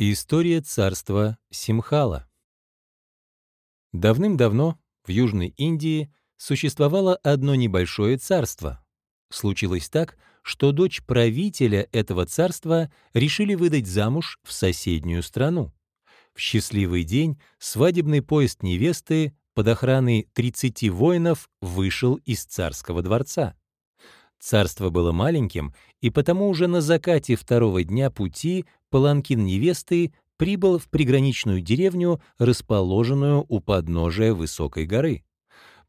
История царства Симхала Давным-давно в Южной Индии существовало одно небольшое царство. Случилось так, что дочь правителя этого царства решили выдать замуж в соседнюю страну. В счастливый день свадебный поезд невесты под охраной 30 воинов вышел из царского дворца. Царство было маленьким, и потому уже на закате второго дня пути паланкин невесты прибыл в приграничную деревню, расположенную у подножия высокой горы.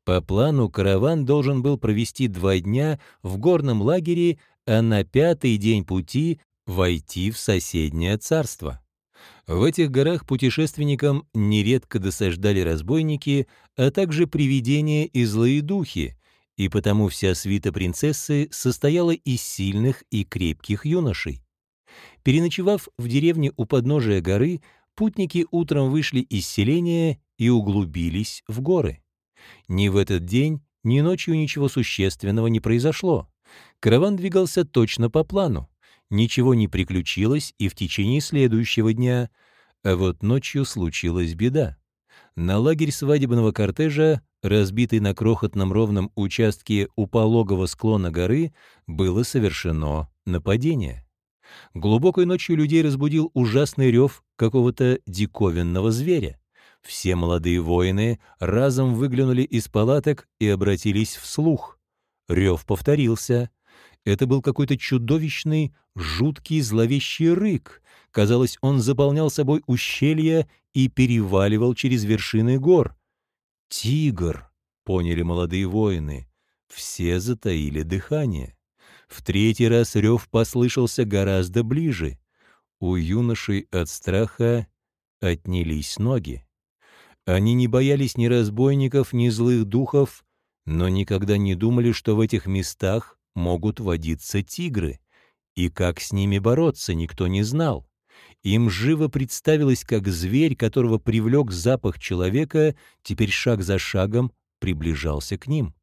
По плану караван должен был провести два дня в горном лагере, а на пятый день пути войти в соседнее царство. В этих горах путешественникам нередко досаждали разбойники, а также привидения и злые духи, и потому вся свита принцессы состояла из сильных и крепких юношей. Переночевав в деревне у подножия горы, путники утром вышли из селения и углубились в горы. Ни в этот день, ни ночью ничего существенного не произошло. Караван двигался точно по плану. Ничего не приключилось и в течение следующего дня, а вот ночью случилась беда. На лагерь свадебного кортежа разбитый на крохотном ровном участке у пологого склона горы, было совершено нападение. Глубокой ночью людей разбудил ужасный рев какого-то диковинного зверя. Все молодые воины разом выглянули из палаток и обратились вслух. Рев повторился. Это был какой-то чудовищный, жуткий, зловещий рык. Казалось, он заполнял собой ущелья и переваливал через вершины гор. «Тигр!» — поняли молодые воины. Все затаили дыхание. В третий раз рев послышался гораздо ближе. У юношей от страха отнялись ноги. Они не боялись ни разбойников, ни злых духов, но никогда не думали, что в этих местах могут водиться тигры. И как с ними бороться, никто не знал. Им живо представилось, как зверь, которого привлек запах человека, теперь шаг за шагом приближался к ним.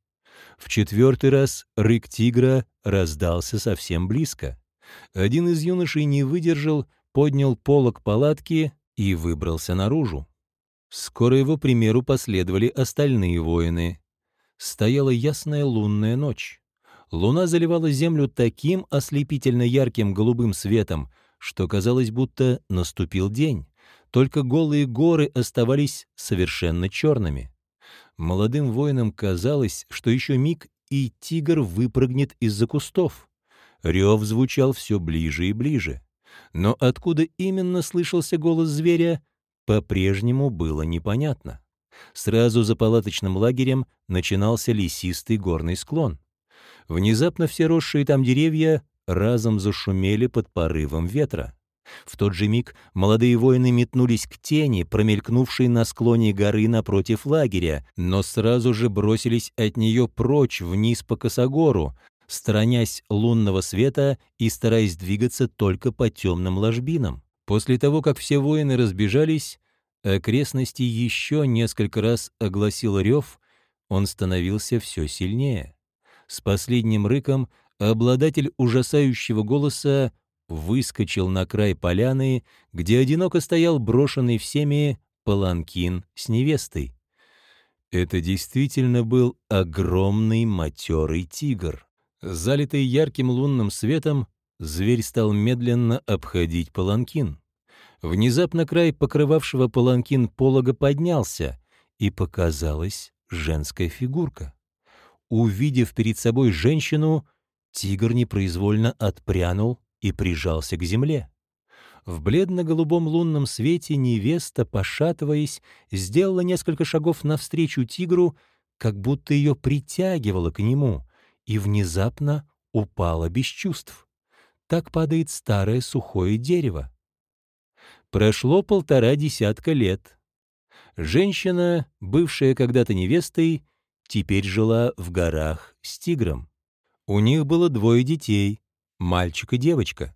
В четвертый раз рык тигра раздался совсем близко. Один из юношей не выдержал, поднял полог палатки и выбрался наружу. Скоро его примеру последовали остальные воины. Стояла ясная лунная ночь. Луна заливала землю таким ослепительно ярким голубым светом, что казалось, будто наступил день, только голые горы оставались совершенно черными. Молодым воинам казалось, что еще миг, и тигр выпрыгнет из-за кустов. Рев звучал все ближе и ближе. Но откуда именно слышался голос зверя, по-прежнему было непонятно. Сразу за палаточным лагерем начинался лесистый горный склон. Внезапно все росшие там деревья разом зашумели под порывом ветра. В тот же миг молодые воины метнулись к тени, промелькнувшей на склоне горы напротив лагеря, но сразу же бросились от нее прочь вниз по косогору, сторонясь лунного света и стараясь двигаться только по темным ложбинам. После того, как все воины разбежались, окрестности еще несколько раз огласил рев, он становился все сильнее. С последним рыком обладатель ужасающего голоса выскочил на край поляны, где одиноко стоял брошенный всеми паланкин с невестой. Это действительно был огромный матерый тигр. Залитый ярким лунным светом, зверь стал медленно обходить паланкин. Внезапно край покрывавшего паланкин полога поднялся, и показалась женская фигурка. Увидев перед собой женщину, Тигр непроизвольно отпрянул и прижался к земле. В бледно-голубом лунном свете невеста, пошатываясь, сделала несколько шагов навстречу тигру, как будто ее притягивала к нему, и внезапно упала без чувств. Так падает старое сухое дерево. Прошло полтора десятка лет. Женщина, бывшая когда-то невестой, теперь жила в горах с тигром. У них было двое детей, мальчик и девочка.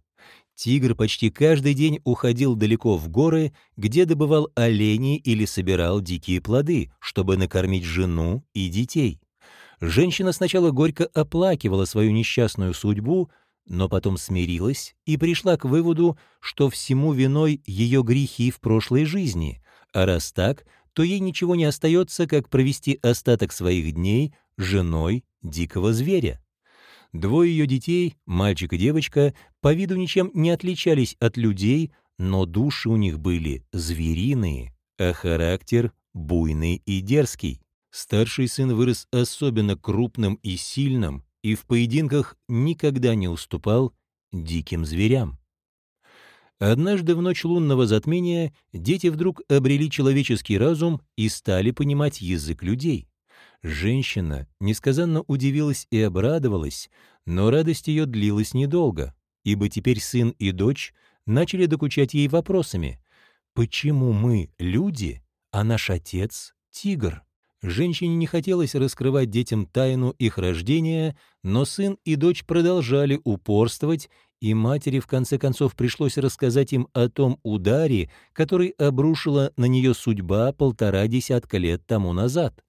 Тигр почти каждый день уходил далеко в горы, где добывал оленей или собирал дикие плоды, чтобы накормить жену и детей. Женщина сначала горько оплакивала свою несчастную судьбу, но потом смирилась и пришла к выводу, что всему виной ее грехи в прошлой жизни, а раз так, то ей ничего не остается, как провести остаток своих дней женой дикого зверя. Двое ее детей, мальчик и девочка, по виду ничем не отличались от людей, но души у них были звериные, а характер буйный и дерзкий. Старший сын вырос особенно крупным и сильным, и в поединках никогда не уступал диким зверям. Однажды в ночь лунного затмения дети вдруг обрели человеческий разум и стали понимать язык людей. Женщина несказанно удивилась и обрадовалась, но радость ее длилась недолго, ибо теперь сын и дочь начали докучать ей вопросами «Почему мы люди, а наш отец — тигр?» Женщине не хотелось раскрывать детям тайну их рождения, но сын и дочь продолжали упорствовать, и матери в конце концов пришлось рассказать им о том ударе, который обрушила на нее судьба полтора десятка лет тому назад.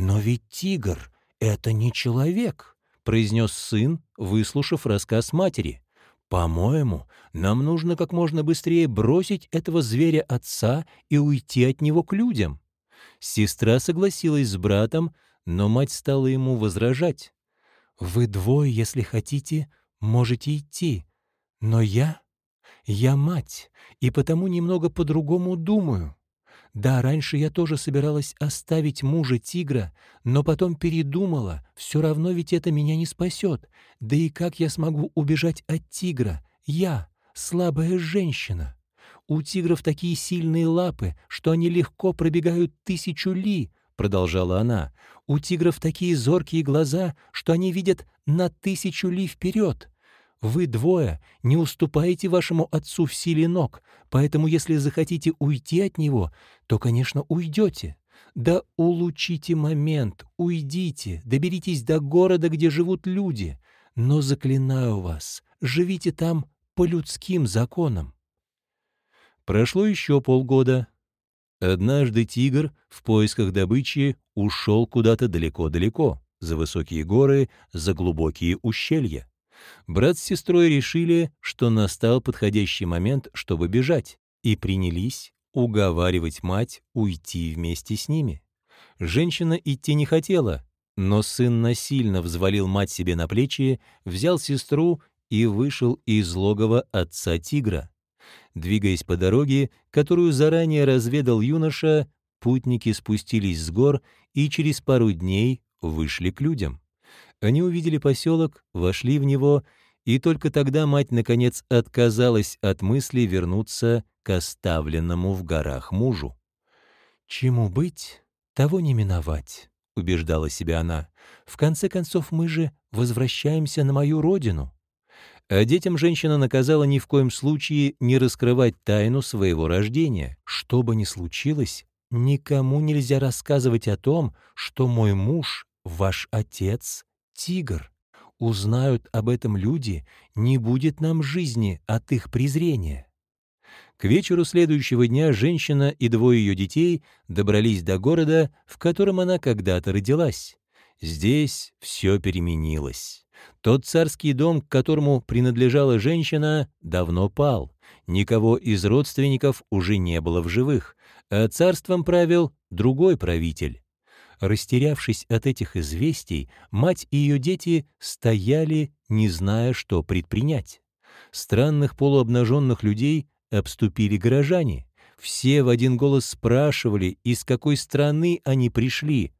«Но ведь тигр — это не человек», — произнес сын, выслушав рассказ матери. «По-моему, нам нужно как можно быстрее бросить этого зверя отца и уйти от него к людям». Сестра согласилась с братом, но мать стала ему возражать. «Вы двое, если хотите, можете идти, но я... Я мать, и потому немного по-другому думаю. Да, раньше я тоже собиралась оставить мужа тигра, но потом передумала, все равно ведь это меня не спасет. Да и как я смогу убежать от тигра? Я, слабая женщина. У тигров такие сильные лапы, что они легко пробегают тысячу ли, продолжала она. У тигров такие зоркие глаза, что они видят на тысячу ли вперед. Вы двое не уступаете вашему отцу в силе ног, поэтому если захотите уйти от него, то, конечно, уйдете. Да улучите момент, уйдите, доберитесь до города, где живут люди. Но заклинаю вас, живите там по людским законам. Прошло еще полгода. Однажды тигр в поисках добычи ушел куда-то далеко-далеко, за высокие горы, за глубокие ущелья. Брат с сестрой решили, что настал подходящий момент, чтобы бежать, и принялись уговаривать мать уйти вместе с ними. Женщина идти не хотела, но сын насильно взвалил мать себе на плечи, взял сестру и вышел из логова отца тигра. Двигаясь по дороге, которую заранее разведал юноша, путники спустились с гор и через пару дней вышли к людям. Они увидели поселок, вошли в него, и только тогда мать, наконец, отказалась от мысли вернуться к оставленному в горах мужу. «Чему быть, того не миновать», — убеждала себя она. «В конце концов, мы же возвращаемся на мою родину». А детям женщина наказала ни в коем случае не раскрывать тайну своего рождения. Что бы ни случилось, никому нельзя рассказывать о том, что мой муж, ваш отец, тигр. Узнают об этом люди, не будет нам жизни от их презрения. К вечеру следующего дня женщина и двое ее детей добрались до города, в котором она когда-то родилась. Здесь все переменилось. Тот царский дом, к которому принадлежала женщина, давно пал. Никого из родственников уже не было в живых, а царством правил другой правитель. Растерявшись от этих известий, мать и ее дети стояли, не зная, что предпринять. Странных полуобнаженных людей обступили горожане. Все в один голос спрашивали, из какой страны они пришли.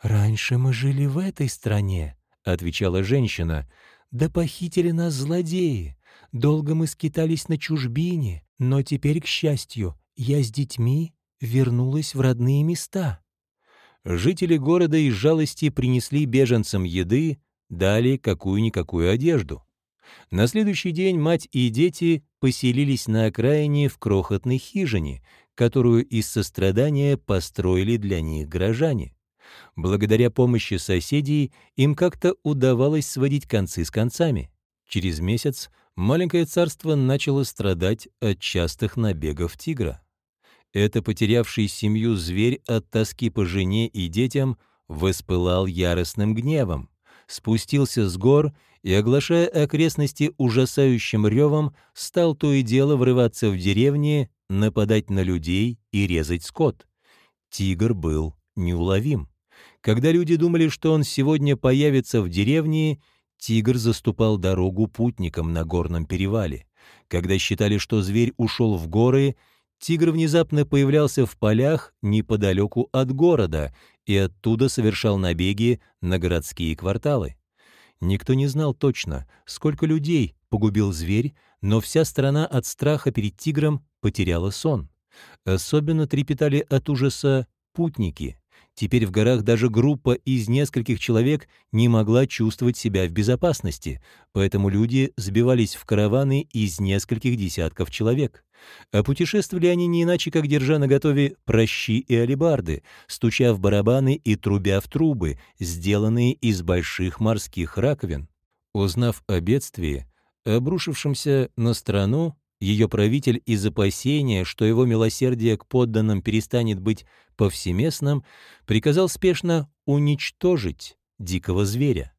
«Раньше мы жили в этой стране», — отвечала женщина. «Да похитили нас злодеи. Долго мы скитались на чужбине, но теперь, к счастью, я с детьми вернулась в родные места». Жители города из жалости принесли беженцам еды, дали какую-никакую одежду. На следующий день мать и дети поселились на окраине в крохотной хижине, которую из сострадания построили для них горожане. Благодаря помощи соседей им как-то удавалось сводить концы с концами. Через месяц маленькое царство начало страдать от частых набегов тигра. Это потерявший семью зверь от тоски по жене и детям воспылал яростным гневом. спустился с гор и, оглашая окрестности ужасающим ревом, стал то и дело врываться в деревни, нападать на людей и резать скот. Тигр был неуловим. Когда люди думали, что он сегодня появится в деревне, тигр заступал дорогу путникам на горном перевале. Когда считали, что зверь ушел в горы, тигр внезапно появлялся в полях неподалеку от города и оттуда совершал набеги на городские кварталы. Никто не знал точно, сколько людей погубил зверь, но вся страна от страха перед тигром потеряла сон. Особенно трепетали от ужаса путники. Теперь в горах даже группа из нескольких человек не могла чувствовать себя в безопасности, поэтому люди сбивались в караваны из нескольких десятков человек. А путешествовали они не иначе, как держа наготове прощи и алебарды, стуча в барабаны и трубя в трубы, сделанные из больших морских раковин. Узнав о бедствии, обрушившемся на страну, ее правитель из опасения, что его милосердие к подданным перестанет быть повсеместным, приказал спешно уничтожить дикого зверя.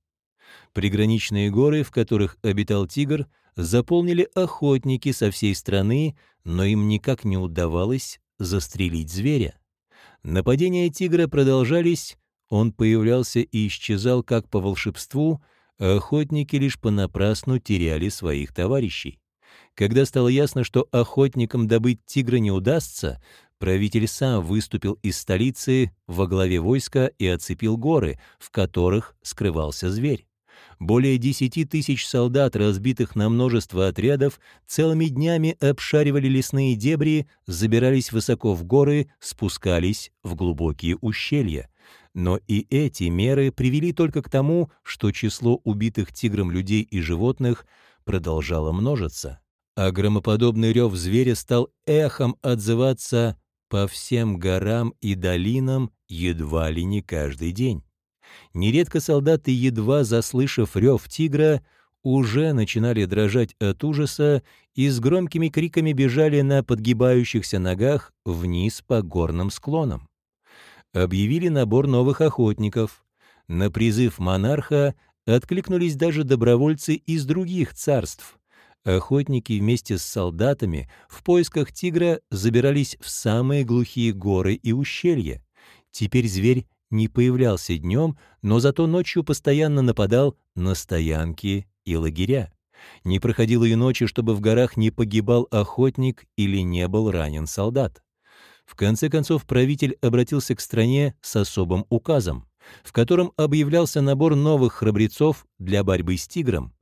Приграничные горы, в которых обитал тигр, заполнили охотники со всей страны, но им никак не удавалось застрелить зверя. Нападения тигра продолжались, он появлялся и исчезал как по волшебству, а охотники лишь понапрасну теряли своих товарищей. Когда стало ясно, что охотникам добыть тигра не удастся, правитель сам выступил из столицы во главе войска и оцепил горы, в которых скрывался зверь. Более десяти тысяч солдат, разбитых на множество отрядов, целыми днями обшаривали лесные дебри, забирались высоко в горы, спускались в глубокие ущелья. Но и эти меры привели только к тому, что число убитых тигром людей и животных продолжало множиться а громоподобный рев зверя стал эхом отзываться по всем горам и долинам едва ли не каждый день. Нередко солдаты, едва заслышав рев тигра, уже начинали дрожать от ужаса и с громкими криками бежали на подгибающихся ногах вниз по горным склонам. Объявили набор новых охотников. На призыв монарха откликнулись даже добровольцы из других царств. Охотники вместе с солдатами в поисках тигра забирались в самые глухие горы и ущелья. Теперь зверь не появлялся днем, но зато ночью постоянно нападал на стоянки и лагеря. Не проходило и ночи, чтобы в горах не погибал охотник или не был ранен солдат. В конце концов правитель обратился к стране с особым указом, в котором объявлялся набор новых храбрецов для борьбы с тигром.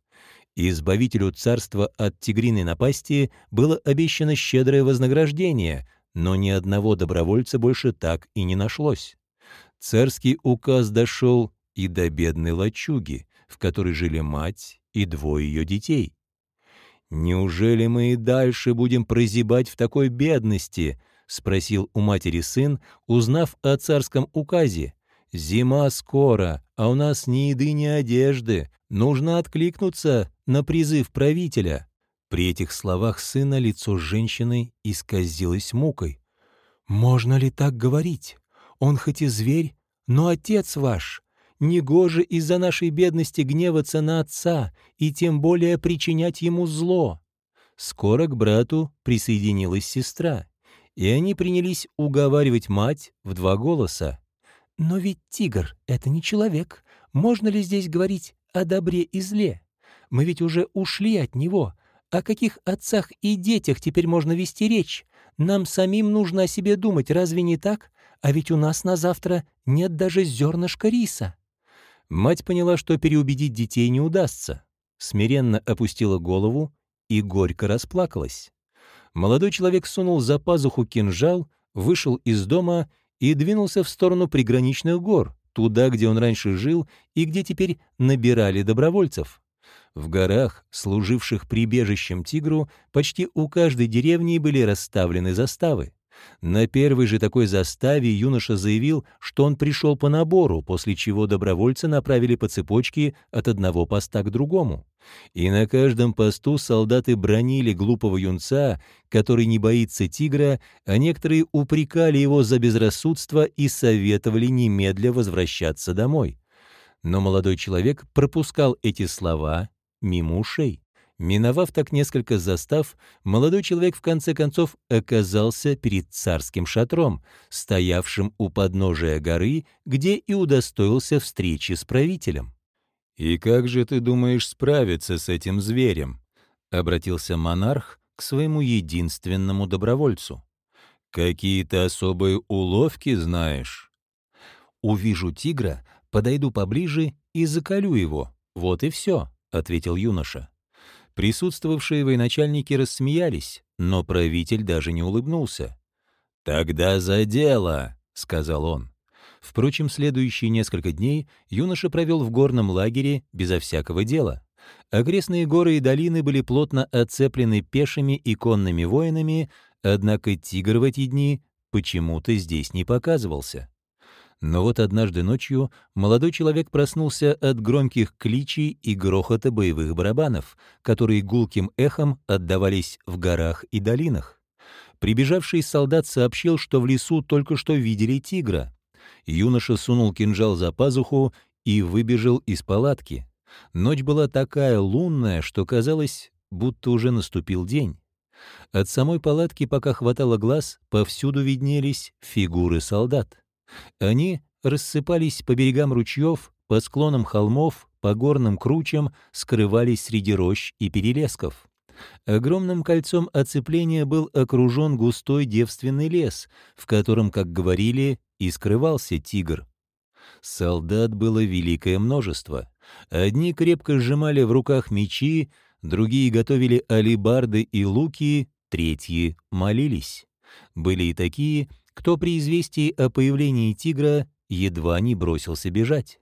Избавителю царства от тигриной напасти было обещано щедрое вознаграждение, но ни одного добровольца больше так и не нашлось. Царский указ дошел и до бедной лачуги, в которой жили мать и двое ее детей. «Неужели мы и дальше будем прозябать в такой бедности?» — спросил у матери сын, узнав о царском указе. «Зима скоро, а у нас ни еды, ни одежды. Нужно откликнуться на призыв правителя». При этих словах сына лицо женщины исказилось мукой. «Можно ли так говорить? Он хоть и зверь, но отец ваш. Негоже из-за нашей бедности гневаться на отца и тем более причинять ему зло». Скоро к брату присоединилась сестра, и они принялись уговаривать мать в два голоса. «Но ведь тигр — это не человек. Можно ли здесь говорить о добре и зле. Мы ведь уже ушли от него. О каких отцах и детях теперь можно вести речь? Нам самим нужно о себе думать, разве не так? А ведь у нас на завтра нет даже зернышка риса». Мать поняла, что переубедить детей не удастся. Смиренно опустила голову и горько расплакалась. Молодой человек сунул за пазуху кинжал, вышел из дома и двинулся в сторону приграничных гор, туда, где он раньше жил и где теперь набирали добровольцев. В горах, служивших прибежищем тигру, почти у каждой деревни были расставлены заставы. На первой же такой заставе юноша заявил, что он пришел по набору, после чего добровольцы направили по цепочке от одного поста к другому. И на каждом посту солдаты бронили глупого юнца, который не боится тигра, а некоторые упрекали его за безрассудство и советовали немедля возвращаться домой. Но молодой человек пропускал эти слова мимо ушей. Миновав так несколько застав, молодой человек в конце концов оказался перед царским шатром, стоявшим у подножия горы, где и удостоился встречи с правителем. «И как же ты думаешь справиться с этим зверем?» — обратился монарх к своему единственному добровольцу. «Какие-то особые уловки знаешь?» «Увижу тигра, подойду поближе и заколю его. Вот и все», — ответил юноша. Присутствовавшие военачальники рассмеялись, но правитель даже не улыбнулся. «Тогда за дело!» — сказал он. Впрочем, следующие несколько дней юноша провел в горном лагере безо всякого дела. Окрестные горы и долины были плотно оцеплены пешими и конными воинами, однако тигр в эти дни почему-то здесь не показывался. Но вот однажды ночью молодой человек проснулся от громких кличей и грохота боевых барабанов, которые гулким эхом отдавались в горах и долинах. Прибежавший солдат сообщил, что в лесу только что видели тигра. Юноша сунул кинжал за пазуху и выбежал из палатки. Ночь была такая лунная, что казалось, будто уже наступил день. От самой палатки, пока хватало глаз, повсюду виднелись фигуры солдат. Они рассыпались по берегам ручьев, по склонам холмов, по горным кручам, скрывались среди рощ и перелесков. Огромным кольцом оцепления был окружен густой девственный лес, в котором, как говорили, и скрывался тигр. Солдат было великое множество. Одни крепко сжимали в руках мечи, другие готовили алибарды и луки, третьи молились. Были и такие, кто при известии о появлении тигра едва не бросился бежать.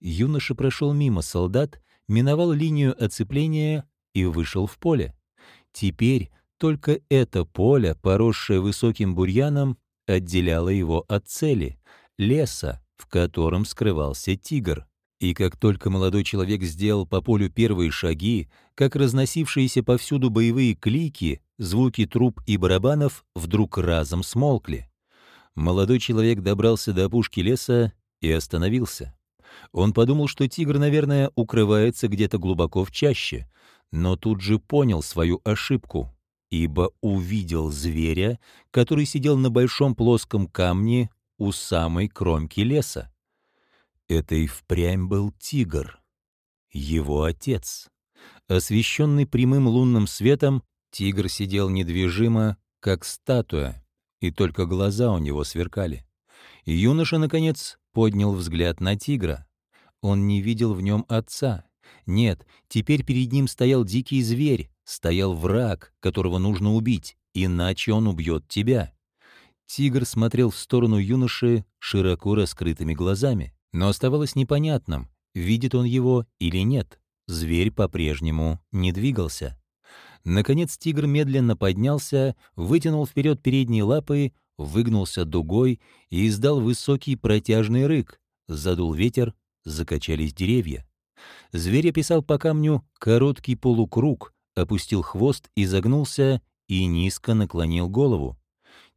Юноша прошел мимо солдат, миновал линию оцепления и вышел в поле. Теперь только это поле, поросшее высоким бурьяном, отделяло его от цели — леса, в котором скрывался тигр. И как только молодой человек сделал по полю первые шаги, как разносившиеся повсюду боевые клики, звуки труб и барабанов вдруг разом смолкли. Молодой человек добрался до опушки леса и остановился. Он подумал, что тигр, наверное, укрывается где-то глубоко в чаще, но тут же понял свою ошибку, ибо увидел зверя, который сидел на большом плоском камне у самой кромки леса. Это и впрямь был тигр, его отец. Освещенный прямым лунным светом, тигр сидел недвижимо, как статуя, и только глаза у него сверкали. И юноша, наконец, поднял взгляд на тигра. Он не видел в нем отца. Нет, теперь перед ним стоял дикий зверь, стоял враг, которого нужно убить, иначе он убьет тебя. Тигр смотрел в сторону юноши широко раскрытыми глазами, но оставалось непонятным, видит он его или нет. Зверь по-прежнему не двигался. Наконец тигр медленно поднялся, вытянул вперед передние лапы, выгнулся дугой и издал высокий протяжный рык. Задул ветер, закачались деревья. Зверь описал по камню короткий полукруг, опустил хвост, изогнулся и низко наклонил голову.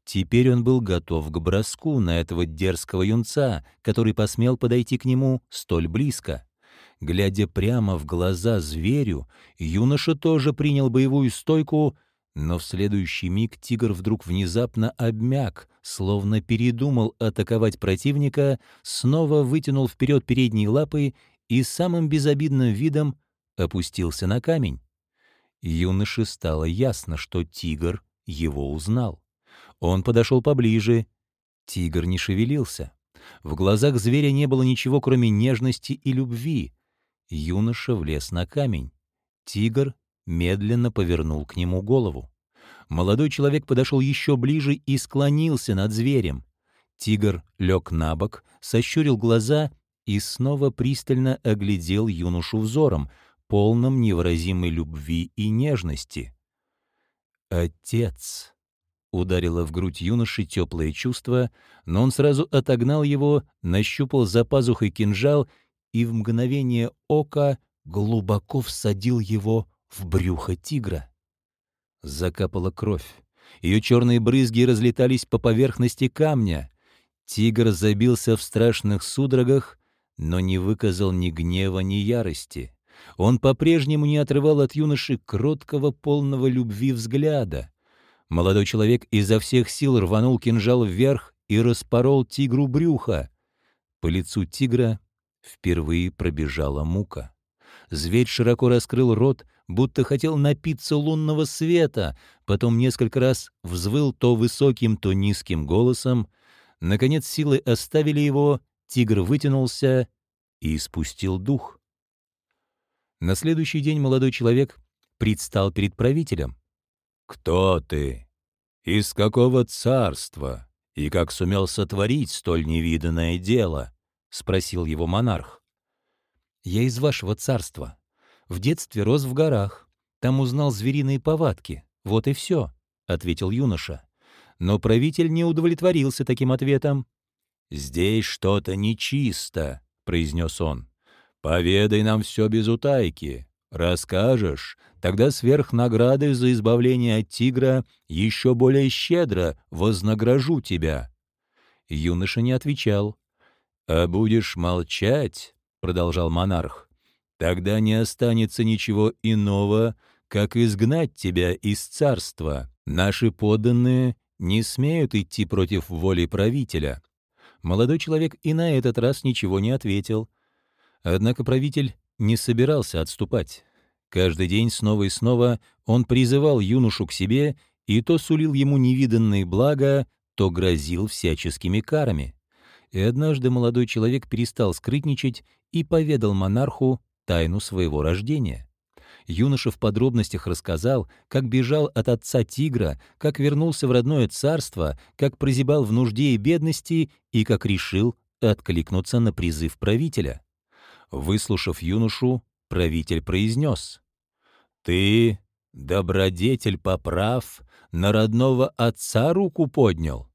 Теперь он был готов к броску на этого дерзкого юнца, который посмел подойти к нему столь близко. Глядя прямо в глаза зверю, юноша тоже принял боевую стойку, но в следующий миг тигр вдруг внезапно обмяк, словно передумал атаковать противника, снова вытянул вперед передние лапы и самым безобидным видом опустился на камень. Юноше стало ясно, что тигр его узнал. Он подошел поближе. Тигр не шевелился. В глазах зверя не было ничего, кроме нежности и любви. Юноша влез на камень. Тигр медленно повернул к нему голову. Молодой человек подошел еще ближе и склонился над зверем. Тигр лег на бок, сощурил глаза и снова пристально оглядел юношу взором, полным невыразимой любви и нежности. «Отец!» — ударило в грудь юноши теплое чувство, но он сразу отогнал его, нащупал за пазухой кинжал и в мгновение ока глубоко всадил его в брюхо тигра. Закапала кровь. Ее черные брызги разлетались по поверхности камня. Тигр забился в страшных судорогах, но не выказал ни гнева, ни ярости. Он по-прежнему не отрывал от юноши кроткого, полного любви взгляда. Молодой человек изо всех сил рванул кинжал вверх и распорол тигру брюха. По лицу тигра впервые пробежала мука. Зверь широко раскрыл рот, будто хотел напиться лунного света, потом несколько раз взвыл то высоким, то низким голосом. Наконец силы оставили его, тигр вытянулся и испустил дух. На следующий день молодой человек предстал перед правителем. «Кто ты? Из какого царства? И как сумел сотворить столь невиданное дело?» — спросил его монарх. «Я из вашего царства. В детстве рос в горах. Там узнал звериные повадки. Вот и все», — ответил юноша. Но правитель не удовлетворился таким ответом. «Здесь что-то нечисто», — произнес он. «Поведай нам все без утайки. Расскажешь, тогда сверх награды за избавление от тигра еще более щедро вознагражу тебя». Юноша не отвечал. «А будешь молчать», — продолжал монарх, — «тогда не останется ничего иного, как изгнать тебя из царства. Наши подданные не смеют идти против воли правителя». Молодой человек и на этот раз ничего не ответил. Однако правитель не собирался отступать. Каждый день снова и снова он призывал юношу к себе и то сулил ему невиданные блага, то грозил всяческими карами. И однажды молодой человек перестал скрытничать и поведал монарху тайну своего рождения. Юноша в подробностях рассказал, как бежал от отца тигра, как вернулся в родное царство, как прозябал в нужде и бедности и как решил откликнуться на призыв правителя. Выслушав юношу, правитель произнес. «Ты, добродетель поправ, на родного отца руку поднял.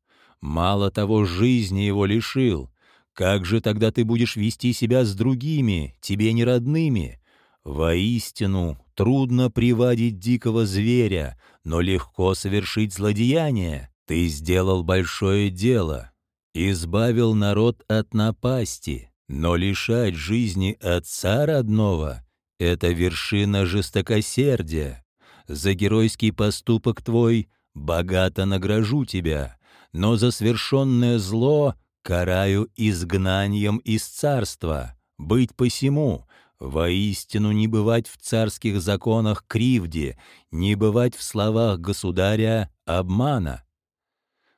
Мало того, жизни его лишил. Как же тогда ты будешь вести себя с другими, тебе не родными? Воистину, трудно приводить дикого зверя, но легко совершить злодеяние. Ты сделал большое дело, избавил народ от напасти, но лишать жизни отца родного — это вершина жестокосердия. За геройский поступок твой богато награжу тебя, но за свершенное зло караю изгнанием из царства. Быть посему, воистину не бывать в царских законах кривде, не бывать в словах государя обмана.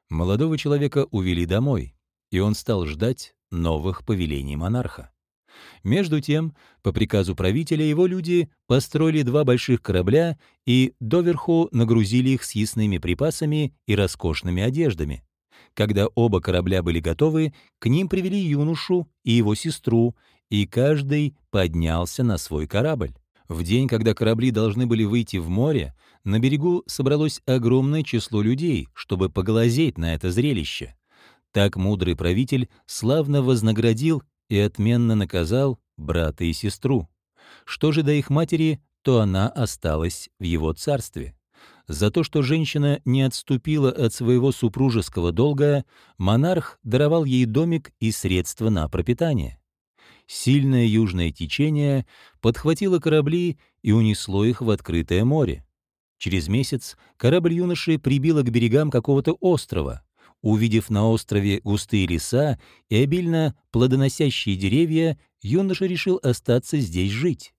Молодого человека увели домой, и он стал ждать, новых повелений монарха. Между тем, по приказу правителя его люди построили два больших корабля и доверху нагрузили их съестными припасами и роскошными одеждами. Когда оба корабля были готовы, к ним привели юношу и его сестру, и каждый поднялся на свой корабль. В день, когда корабли должны были выйти в море, на берегу собралось огромное число людей, чтобы поглазеть на это зрелище. Так мудрый правитель славно вознаградил и отменно наказал брата и сестру. Что же до их матери, то она осталась в его царстве. За то, что женщина не отступила от своего супружеского долга, монарх даровал ей домик и средства на пропитание. Сильное южное течение подхватило корабли и унесло их в открытое море. Через месяц корабль юноши прибило к берегам какого-то острова. Увидев на острове густые леса и обильно плодоносящие деревья, юноша решил остаться здесь жить.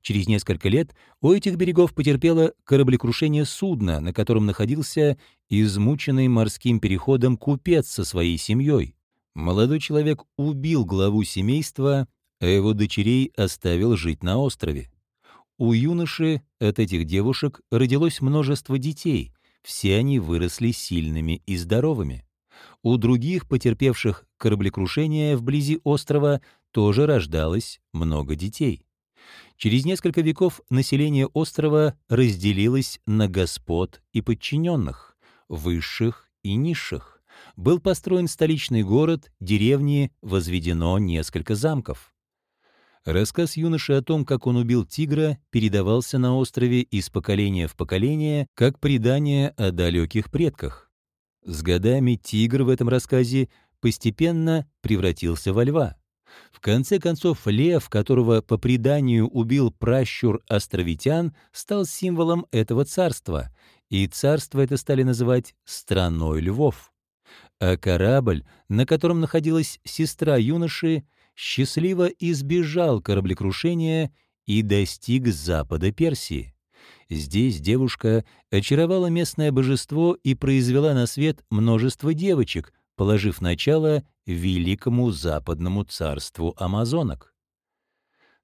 Через несколько лет у этих берегов потерпело кораблекрушение судна, на котором находился измученный морским переходом купец со своей семьей. Молодой человек убил главу семейства, а его дочерей оставил жить на острове. У юноши от этих девушек родилось множество детей, все они выросли сильными и здоровыми. У других, потерпевших кораблекрушение вблизи острова, тоже рождалось много детей. Через несколько веков население острова разделилось на господ и подчиненных, высших и низших. Был построен столичный город, деревни, возведено несколько замков. Рассказ юноши о том, как он убил тигра, передавался на острове из поколения в поколение, как предание о далеких предках. С годами тигр в этом рассказе постепенно превратился во льва. В конце концов, лев, которого по преданию убил пращур островитян, стал символом этого царства, и царство это стали называть «страной львов». А корабль, на котором находилась сестра юноши, счастливо избежал кораблекрушения и достиг запада Персии. Здесь девушка очаровала местное божество и произвела на свет множество девочек, положив начало великому западному царству амазонок.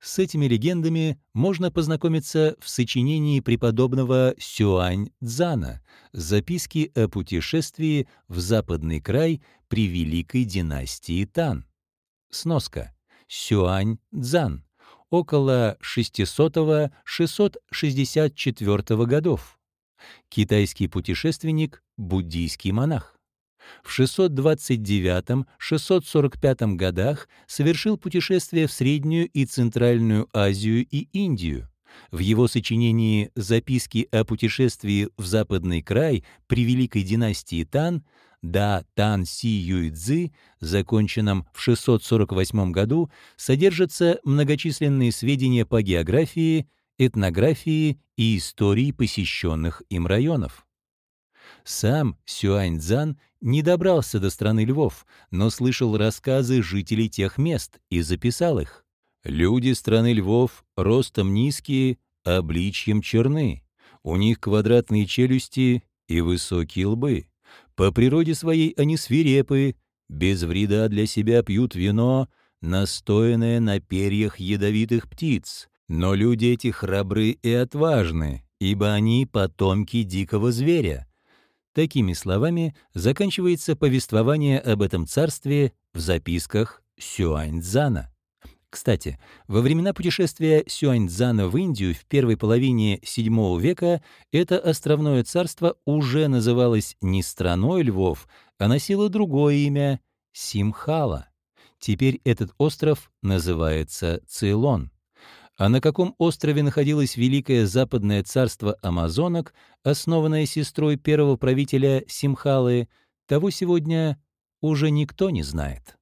С этими легендами можно познакомиться в сочинении преподобного Сюань Цзана «Записки о путешествии в западный край при великой династии Тан». Сноска. Сюань Цзан. Около 600-664 годов. Китайский путешественник, буддийский монах. В 629-645 годах совершил путешествие в Среднюю и Центральную Азию и Индию. В его сочинении «Записки о путешествии в Западный край при Великой династии Тан» Да Тан Си Юйцзы, законченном в 648 году, содержатся многочисленные сведения по географии, этнографии и истории посещенных им районов. Сам Сюаньцзан не добрался до страны львов, но слышал рассказы жителей тех мест и записал их. «Люди страны львов ростом низкие, обличьем черны. У них квадратные челюсти и высокие лбы. По природе своей они свирепы, без вреда для себя пьют вино, настоянное на перьях ядовитых птиц. Но люди эти храбры и отважны, ибо они потомки дикого зверя. Такими словами заканчивается повествование об этом царстве в записках Сюаньцзана. Кстати, во времена путешествия Сюаньцзана в Индию в первой половине VII века это островное царство уже называлось не страной львов, а носило другое имя — Симхала. Теперь этот остров называется Цейлон. А на каком острове находилось Великое Западное царство Амазонок, основанное сестрой первого правителя Симхалы, того сегодня уже никто не знает.